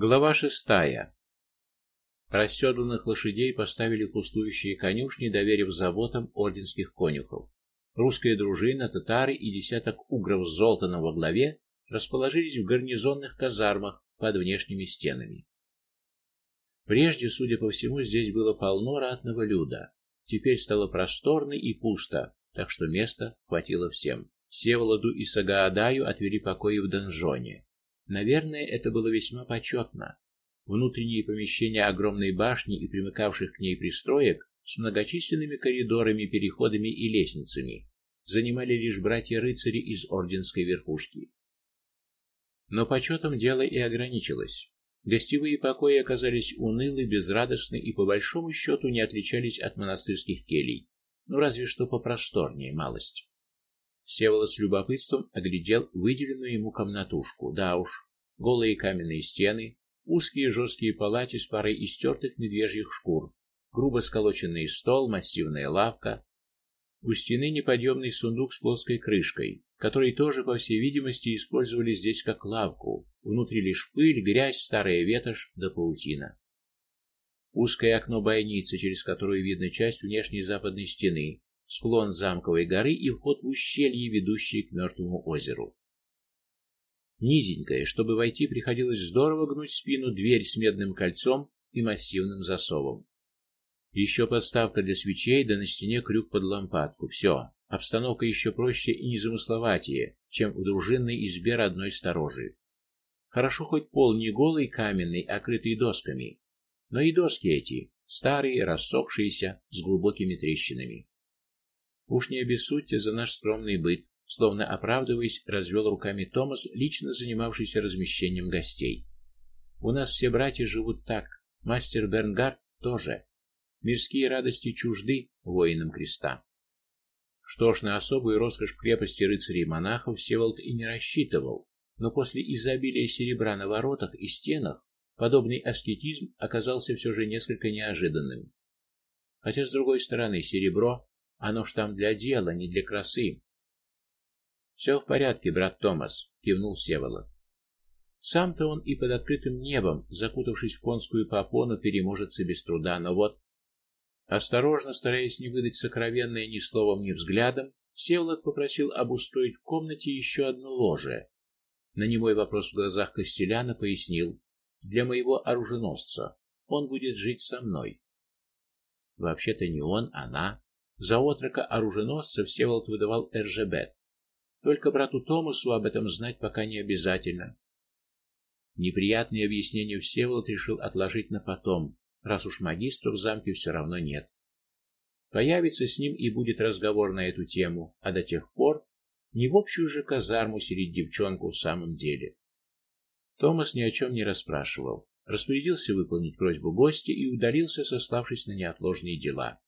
Глава шестая. Расседланных лошадей поставили пустующие конюшни, доверив заботам орденских конюхов. Русская дружина, татары и десяток угров с Золтаном во главе расположились в гарнизонных казармах под внешними стенами. Прежде, судя по всему, здесь было полно ратного люда. Теперь стало просторно и пусто, так что места хватило всем. Севолоду и Сагаадаю отвели покои в донжоне. Наверное, это было весьма почетно. Внутренние помещения огромной башни и примыкавших к ней пристроек с многочисленными коридорами, переходами и лестницами занимали лишь братья-рыцари из орденской верхушки. Но почетом дело и ограничилось. Гостевые покои оказались унылы, безрадостны и по большому счету не отличались от монастырских келий, ну разве что попросторнее малость. Всеволод с любопытством оглядел выделенную ему комнатушку. Да уж, голые каменные стены, узкие жесткие палати с парой истертых медвежьих шкур, грубо сколоченный стол, массивная лавка, у стены неподъемный сундук с плоской крышкой, который тоже, по всей видимости, использовали здесь как лавку. Внутри лишь пыль, грязь, старая ветошь да паутина. Узкое окно бойницы, через которое видно часть внешней западной стены, склон замковой горы и вход в ущелье, ведущее к мертвому озеру. Низенькая, чтобы войти, приходилось здорово гнуть спину дверь с медным кольцом и массивным засовом. Еще подставка для свечей, да на стене крюк под лампадку. Все. Обстановка еще проще и незамысловатее, чем в дружинной избе родной сторожи. Хорошо хоть пол не голый каменный, а крытый досками. Но и доски эти старые, рассохшиеся, с глубокими трещинами. Уж не обессудьте за наш скромный быт, Словно оправдываясь, развел руками Томас, лично занимавшийся размещением гостей. У нас все братья живут так. Мастер Бернгард тоже. Мирские радости чужды воинам креста. Что ж, на особую роскошь крепости рыцарей и монахов Всеволод и не рассчитывал, но после изобилия серебра на воротах и стенах подобный аскетизм оказался все же несколько неожиданным. Хотя с другой стороны, серебро, оно ж там для дела, не для красы. «Все в порядке, брат Томас, кивнул Всеволод. Сам-то он и под открытым небом, закутавшись в конскую попону, переможется без труда, но вот осторожно, стараясь не выдать сокровенное ни словом, ни взглядом, Всеволод попросил обустроить в комнате еще одно ложе. На немой вопрос в глазах Костеляна пояснил: "Для моего оруженосца. Он будет жить со мной". Вообще-то не он, она. За отрока оруженосца Всеволод выдавал Эржебет. Только брату Томасу об этом знать пока не обязательно. Неприятные объяснения Всеволод решил отложить на потом, раз уж магистра в замке все равно нет. Появится с ним и будет разговор на эту тему, а до тех пор не в общую же казарму селить девчонку в самом деле. Томас ни о чем не расспрашивал, распорядился выполнить просьбу гостя и удалился, сославшись на неотложные дела.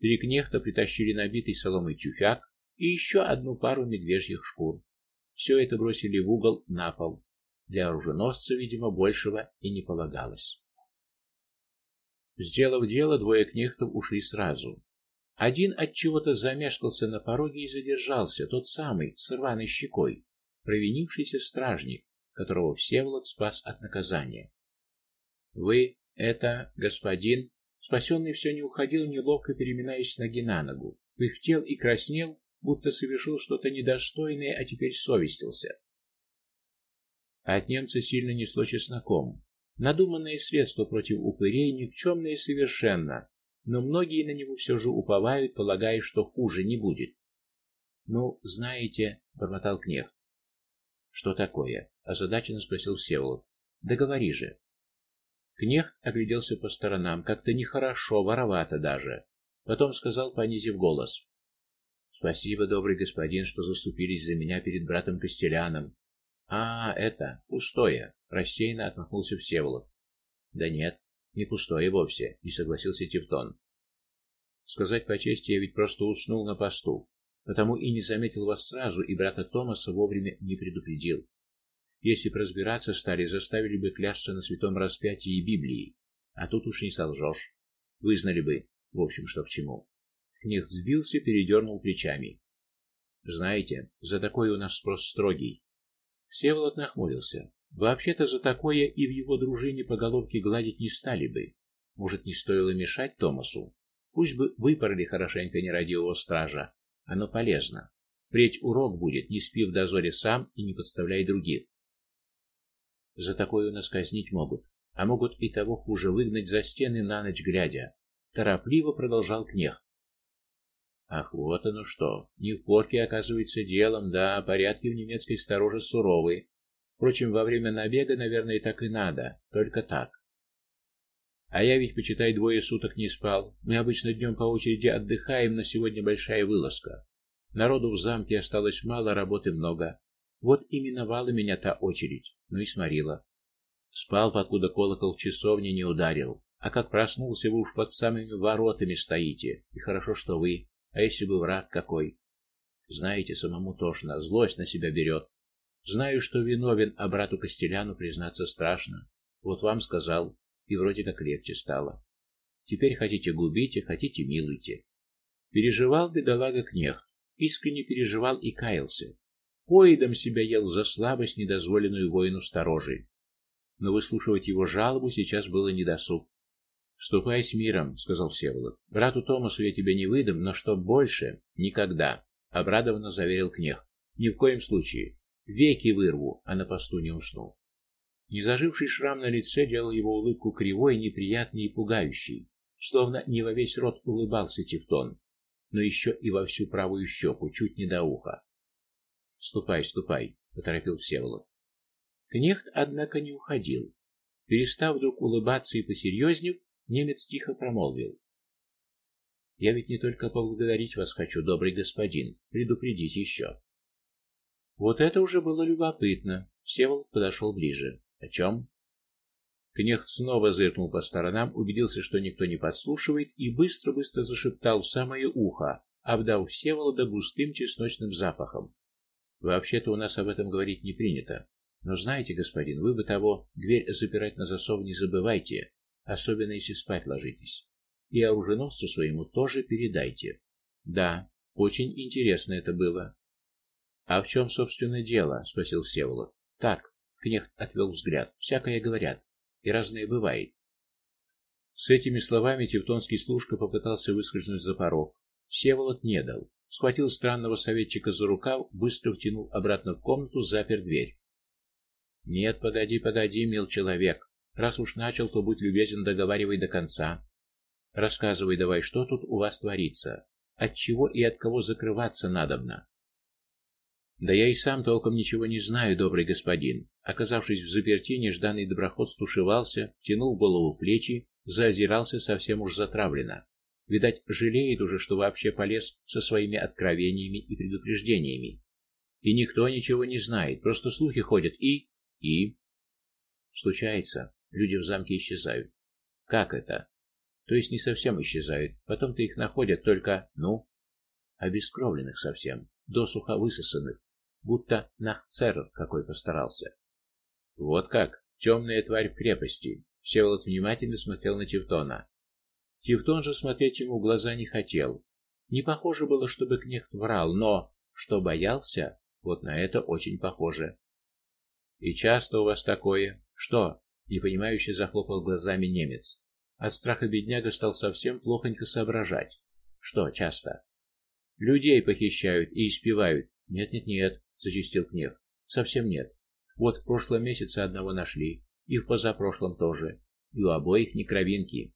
Три притащили набитый соломой тюфяк, и еще одну пару медвежьих шкур. Все это бросили в угол на пол. Для оруженосца, видимо, большего и не полагалось. Сделав дело, двое кнехтов ушли сразу. Один от чего-то замешкался на пороге и задержался, тот самый с рваной щекой, провинившийся стражник, которого Всеволод спас от наказания. Вы это, господин, спасенный все не уходил, неловко переминаясь с ноги на ногу, пыхтел и краснел, будто совершил что-то недостойное, а теперь совестился. от немца сильно несло чесноком. Надуманное средство против упырей никчемное совершенно, но многие на него все же уповают, полагая, что хуже не будет. Ну, знаете, бормотал Кнех. Что такое? озадаченно спросил Всеволод. Да говори же. Кнехт огляделся по сторонам, как-то нехорошо, воровато даже. Потом сказал, понизив голос: Спасибо, добрый господин, что заступились за меня перед братом Костеляном. А, это пустое, рассеянно отмахнулся Всеволод. Да нет, не пустое вовсе, не согласился Тевтон. Сказать по чести, я ведь просто уснул на посту, потому и не заметил вас сразу, и брата Томаса вовремя не предупредил. Если б разбираться стали, заставили бы клясться на святом распятии и Библии, а тут уж не солжешь. Вы знали бы, в общем, что к чему. Кнехт сбился, передернул плечами. Знаете, за такое у нас спрос строгий. Всеволод нахмурился. Вообще-то за такое и в его дружине по головке гладить не стали бы. Может, не стоило мешать Томасу? Пусть бы выпороли хорошенько нерадивого стража. Оно полезно. Впредь урок будет: не спи в дозоре сам и не подставляй других. За такое у нас казнить могут, а могут и того хуже выгнать за стены на ночь глядя. Торопливо продолжал Кнех. Ах, вот оно что. Не в порке оказывается делом, да, порядки в немецкой стороже суровые. Впрочем, во время набега, наверное, так и надо, только так. А я ведь почитай двое суток не спал. Мы обычно днем по очереди отдыхаем, но сегодня большая вылазка. Народу в замке осталось мало, работы много. Вот и миновала меня та очередь, ну и сморила. Спал, покуда колокол в часовне не ударил. А как проснулся, вы уж под самыми воротами стоите. И хорошо, что вы. А если бы враг какой? Знаете, самому тошно, злость на себя берет. Знаю, что виновен, а брату Костеляну признаться страшно. Вот вам сказал, и вроде как легче стало. Теперь хотите губите, хотите милуйте. Переживал бедолага Кнехт, искренне переживал и каялся. Поедом себя ел за слабость, недозволенную воину сторожей. Но выслушивать его жалобу сейчас было недосуг. "Ступай с миром", сказал Всеволод. "Брату Томасу я тебя не выдам, но что больше никогда", обрадованно заверил Кнех. "Ни в коем случае. Веки вырву, а на посту не усну". Незаживший шрам на лице делал его улыбку кривой, неприятной и пугающей, словно не во весь рот улыбался Тевтон, но еще и во всю правую щеку, чуть не до уха. "Ступай, ступай", поторопил Всеволод. Кнехт однако не уходил. Перестав вдруг улыбаться и посерьезнев, Немец тихо промолвил: "Я ведь не только поблагодарить вас хочу, добрый господин, предупредить еще». Вот это уже было любопытно. Всеволод подошел ближе. О чем?» Кнехт снова зыркнул по сторонам, убедился, что никто не подслушивает, и быстро-быстро зашептал в самое ухо, обдав Всеволода густым чесночным запахом. Вообще-то у нас об этом говорить не принято. Но знаете, господин, вы бы того, дверь запирать на засов не забывайте особенно если спать ложитесь. И оруженосцу своему тоже передайте. Да, очень интересно это было. А в чем, собственно, дело, спросил Всеволод. Так, Кнехт отвел взгляд. Всякое говорят, и разное бывает. С этими словами тевтонский служка попытался выскользнуть за порог. Всеволод не дал. Схватил странного советчика за рукав, быстро втянул обратно в комнату, запер дверь. Нет, погоди, погоди, мил человек, Раз уж начал, то будь любезен, договаривай до конца. Рассказывай давай, что тут у вас творится? От чего и от кого закрываться надобно? Да я и сам толком ничего не знаю, добрый господин. Оказавшись в заперти, нежданный доброход стушевался, тянул голову плечи, заозирался совсем уж затравленно. Видать, жалеет уже, что вообще полез со своими откровениями и предупреждениями. И никто ничего не знает, просто слухи ходят и и случается. Люди в замке исчезают. Как это? То есть не совсем исчезают, потом-то их находят только, ну, обескровленных совсем, досуха высосанных, будто нахцер какой постарался. Вот как, темная тварь в крепости. Всеволод внимательно смотрел на Тевтона. Тевтон же смотреть ему в глаза не хотел. Не похоже было, чтобы кнехт врал, но что боялся, вот на это очень похоже. И часто у вас такое? Что? Непонимающе захлопал глазами немец. От страха бедняга стал совсем плохонько соображать. Что, часто? Людей похищают и испивают. Нет, нет, нет, зачистил Кнех. Совсем нет. Вот в прошлом месяце одного нашли, и в позапрошлом тоже. И у обоих не кровинки.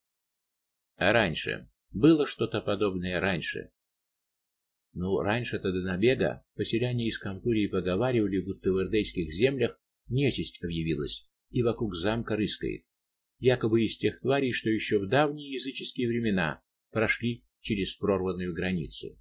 А раньше было что-то подобное раньше. Ну, раньше-то до набега поселяне из Камтурии поговаривали, будто в ирдейских землях нечисть объявилась и вокруг замка рыскает. Якобы из тех тварей, что еще в давние языческие времена прошли через прорванную границу.